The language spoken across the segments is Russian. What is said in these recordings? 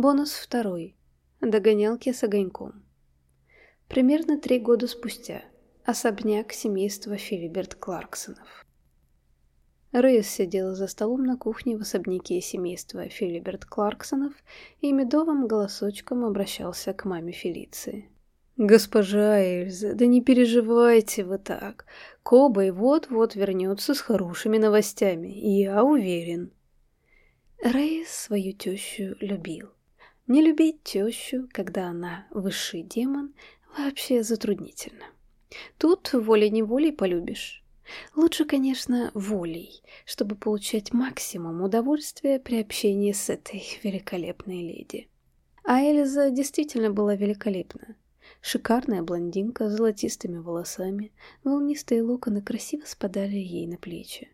Бонус второй. Догонялки с огоньком. Примерно три года спустя. Особняк семейства Филиберт Кларксонов. Рейс сидела за столом на кухне в особняке семейства Филиберт Кларксонов и медовым голосочком обращался к маме Фелиции. «Госпожа Эльза, да не переживайте вы так. Кобай вот-вот вернется с хорошими новостями, я уверен». Рейс свою тещу любил. Не любить тещу, когда она высший демон, вообще затруднительно. Тут волей-неволей полюбишь. Лучше, конечно, волей, чтобы получать максимум удовольствия при общении с этой великолепной леди. А Эльза действительно была великолепна. Шикарная блондинка с золотистыми волосами, волнистые локоны красиво спадали ей на плечи.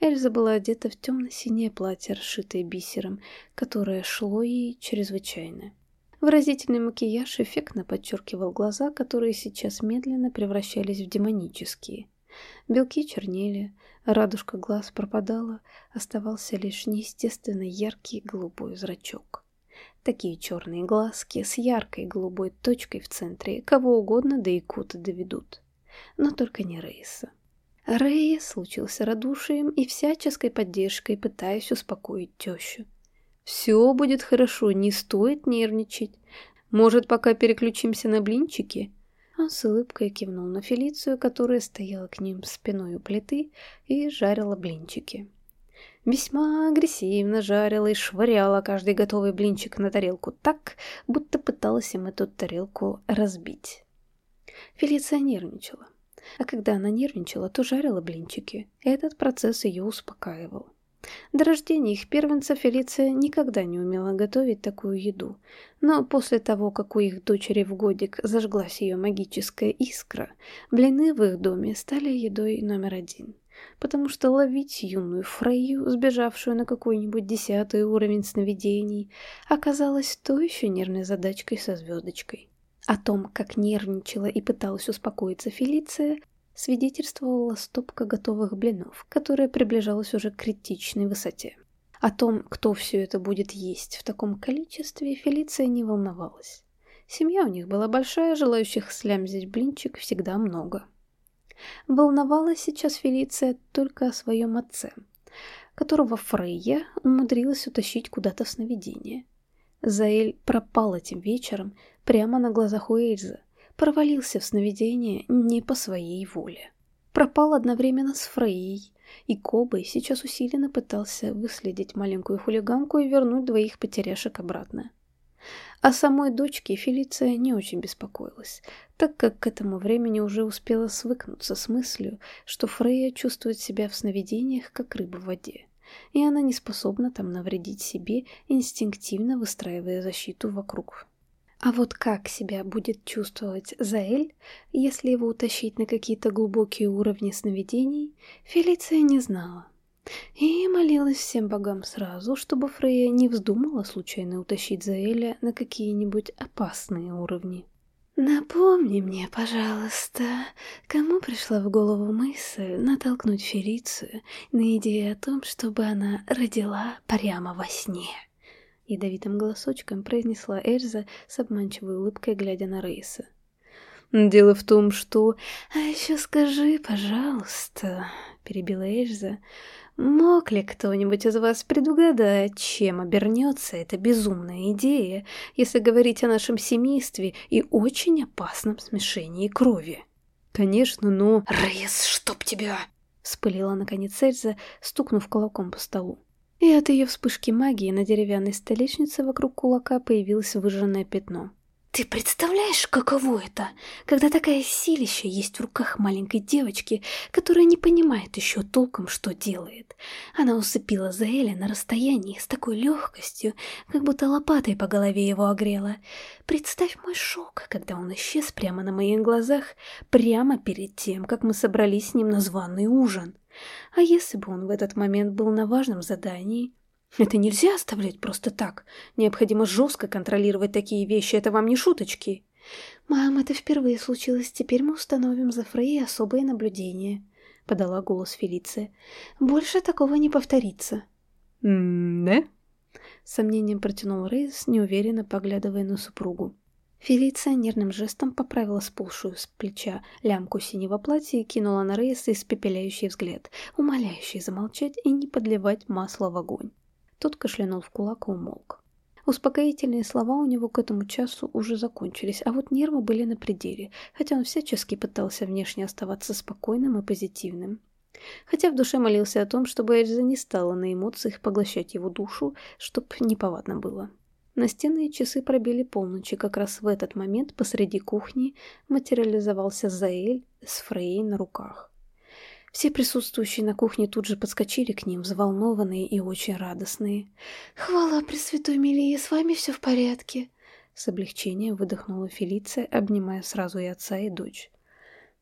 Эльза была одета в темно-синее платье, расшитое бисером, которое шло ей чрезвычайно. Выразительный макияж эффектно подчеркивал глаза, которые сейчас медленно превращались в демонические. Белки чернели, радужка глаз пропадала, оставался лишь неестественно яркий голубой зрачок. Такие черные глазки с яркой голубой точкой в центре кого угодно до икоты доведут. Но только не Рейса. Рэй случился радушием и всяческой поддержкой, пытаясь успокоить тещу. «Все будет хорошо, не стоит нервничать. Может, пока переключимся на блинчики?» Он с улыбкой кивнул на Фелицию, которая стояла к ним спиной у плиты и жарила блинчики. Весьма агрессивно жарила и швыряла каждый готовый блинчик на тарелку так, будто пыталась им эту тарелку разбить. Фелиция нервничала. А когда она нервничала, то жарила блинчики. Этот процесс ее успокаивал. До рождения их первенца Фелиция никогда не умела готовить такую еду, но после того, как у их дочери в годик зажглась ее магическая искра, блины в их доме стали едой номер один, потому что ловить юную Фрейю, сбежавшую на какой-нибудь десятый уровень сновидений, оказалось то еще нервной задачкой со звездочкой. О том, как нервничала и пыталась успокоиться Фелиция, свидетельствовала стопка готовых блинов, которая приближалась уже к критичной высоте. О том, кто все это будет есть в таком количестве, Фелиция не волновалась. Семья у них была большая, желающих слямзить блинчик всегда много. Волновалась сейчас Фелиция только о своем отце, которого Фрейя умудрилась утащить куда-то в сновидение. Заэль пропал этим вечером прямо на глазах у Эльзы, провалился в сновидение не по своей воле. Пропал одновременно с Фрейей, и Кобой сейчас усиленно пытался выследить маленькую хулиганку и вернуть двоих потеряшек обратно. О самой дочке Фелиция не очень беспокоилась, так как к этому времени уже успела свыкнуться с мыслью, что Фрейя чувствует себя в сновидениях, как рыба в воде и она не способна там навредить себе, инстинктивно выстраивая защиту вокруг. А вот как себя будет чувствовать Заэль, если его утащить на какие-то глубокие уровни сновидений, Фелиция не знала. И молилась всем богам сразу, чтобы Фрея не вздумала случайно утащить Заэля на какие-нибудь опасные уровни. Напомни мне, пожалуйста, кому пришла в голову мысль натолкнуть Фелицию на идею о том, чтобы она родила прямо во сне? Ядовитым голосочком произнесла Эльза с обманчивой улыбкой, глядя на Рейса. «Дело в том, что...» «А еще скажи, пожалуйста», — перебила Эльза, Мог ли кто-нибудь из вас предугадать, чем обернется эта безумная идея, если говорить о нашем семействе и очень опасном смешении крови? Конечно, но... Рейс, чтоб тебя! Вспылила наконец Эльза, стукнув кулаком по столу. И от ее вспышки магии на деревянной столешнице вокруг кулака появилось выжженное пятно. Ты представляешь, каково это, когда такая силища есть в руках маленькой девочки, которая не понимает еще толком, что делает. Она усыпила Заэля на расстоянии с такой легкостью, как будто лопатой по голове его огрела. Представь мой шок, когда он исчез прямо на моих глазах, прямо перед тем, как мы собрались с ним на званый ужин. А если бы он в этот момент был на важном задании, это нельзя оставлять просто так. Необходимо жестко контролировать такие вещи, это вам не шуточки. Мам, это впервые случилось, теперь мы установим за Фрей особое наблюдение, подала голос Фелиция. Больше такого не повторится. «Да?» С сомнением протянул Рейс, неуверенно поглядывая на супругу. Фелиция нервным жестом поправила сползшую с плеча лямку синего платья и кинула на Рейса испепеляющий взгляд, умоляющий замолчать и не подливать масло в огонь. Тот кашлянул в кулак и умолк. Успокоительные слова у него к этому часу уже закончились, а вот нервы были на пределе, хотя он всячески пытался внешне оставаться спокойным и позитивным. Хотя в душе молился о том, чтобы Эльза не стала на эмоциях поглощать его душу, чтоб неповадно было. Настенные часы пробили полночь, и как раз в этот момент посреди кухни материализовался Заэль с Фрейей на руках. Все присутствующие на кухне тут же подскочили к ним, взволнованные и очень радостные. «Хвала Пресвятой Милии, с вами все в порядке!» С облегчением выдохнула Фелиция, обнимая сразу и отца, и дочь.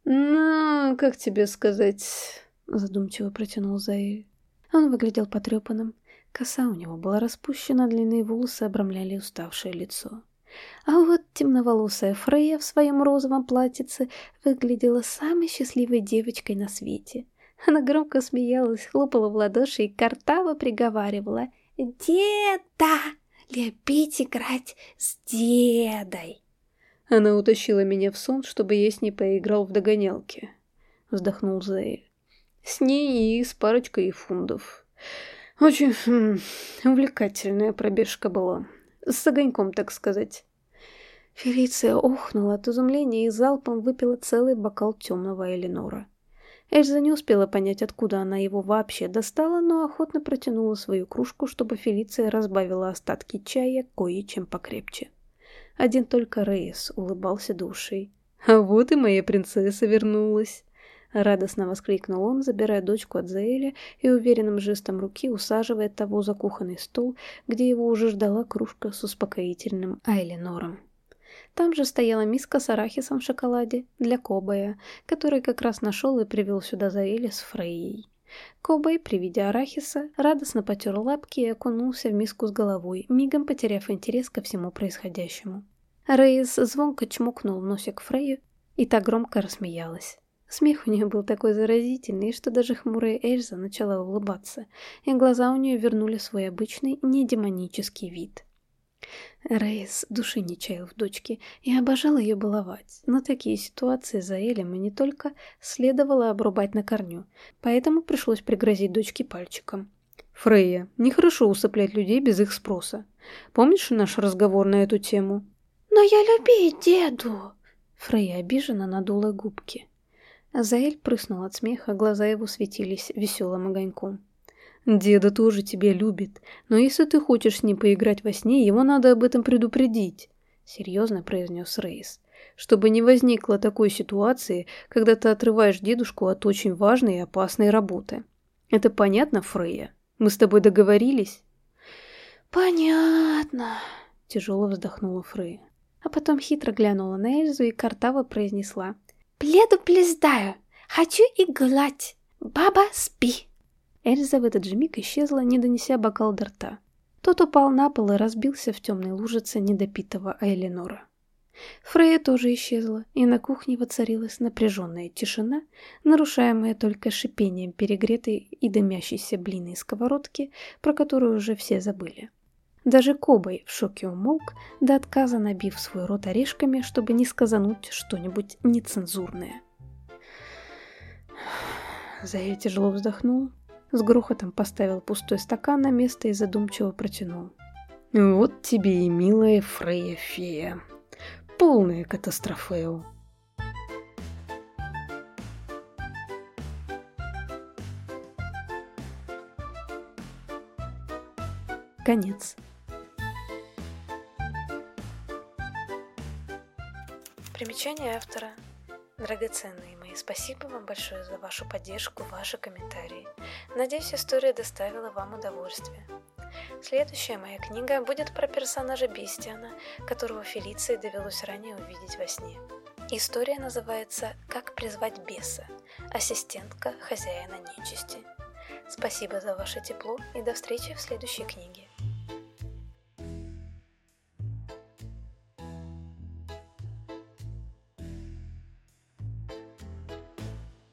«Ну, как тебе сказать...» Задумчиво протянул Заэль. Он выглядел потрепанным, Коса у него была распущена, длинные волосы обрамляли уставшее лицо. А вот темноволосая Фрея в своем розовом платьице выглядела самой счастливой девочкой на свете. Она громко смеялась, хлопала в ладоши и картаво приговаривала «Деда! Любить играть с дедой!» Она утащила меня в сон, чтобы я с ней поиграл в догонялки. Вздохнул Зейль. С ней и с парочкой фундов. Очень хм, увлекательная пробежка была. С огоньком, так сказать. Фелиция охнула от изумления и залпом выпила целый бокал темного Эленора. Эльза не успела понять, откуда она его вообще достала, но охотно протянула свою кружку, чтобы Фелиция разбавила остатки чая кое-чем покрепче. Один только Рейс улыбался душей. «А вот и моя принцесса вернулась!» Радостно воскликнул он, забирая дочку от Заэля и уверенным жестом руки усаживая того за кухонный стол, где его уже ждала кружка с успокоительным Айленором. Там же стояла миска с арахисом в шоколаде для Кобая, который как раз нашел и привел сюда Заэля с Фрейей. Кобай, при виде арахиса, радостно потер лапки и окунулся в миску с головой, мигом потеряв интерес ко всему происходящему. Рейс звонко чмокнул в носик Фрейю и так громко рассмеялась. Смех у нее был такой заразительный, что даже хмурая Эльза начала улыбаться, и глаза у нее вернули свой обычный, не демонический вид. Рейс души не чаял в дочке и обожал ее баловать, но такие ситуации за Элем и не только следовало обрубать на корню, поэтому пришлось пригрозить дочке пальчиком. «Фрейя, нехорошо усыплять людей без их спроса. Помнишь наш разговор на эту тему?» «Но я любить деду!» Фрейя обиженно надула губки. Заэль прыснул от смеха, глаза его светились веселым огоньком. «Деда тоже тебя любит, но если ты хочешь с ним поиграть во сне, его надо об этом предупредить», — серьезно произнес Рейс. «Чтобы не возникло такой ситуации, когда ты отрываешь дедушку от очень важной и опасной работы. Это понятно, Фрейя? Мы с тобой договорились?» «Понятно», — тяжело вздохнула Фрейя. А потом хитро глянула на Эльзу и картаво произнесла — Пледу плездаю. Хочу играть. Баба, спи. Эльза в этот же миг исчезла, не донеся бокал до рта. Тот упал на пол и разбился в темной лужице недопитого Айленора. Фрея тоже исчезла, и на кухне воцарилась напряженная тишина, нарушаемая только шипением перегретой и дымящейся блины сковородки, про которую уже все забыли. Даже Кобай в шоке умолк, до отказа набив свой рот орешками, чтобы не сказануть что-нибудь нецензурное. Зая тяжело вздохнул, с грохотом поставил пустой стакан на место и задумчиво протянул. «Вот тебе и милая Фрея-фея. Полная катастрофео». Конец. Примечание автора. Драгоценные мои, спасибо вам большое за вашу поддержку, ваши комментарии. Надеюсь, история доставила вам удовольствие. Следующая моя книга будет про персонажа Бестиана, которого Фелиции довелось ранее увидеть во сне. История называется «Как призвать беса. Ассистентка хозяина нечисти». Спасибо за ваше тепло и до встречи в следующей книге.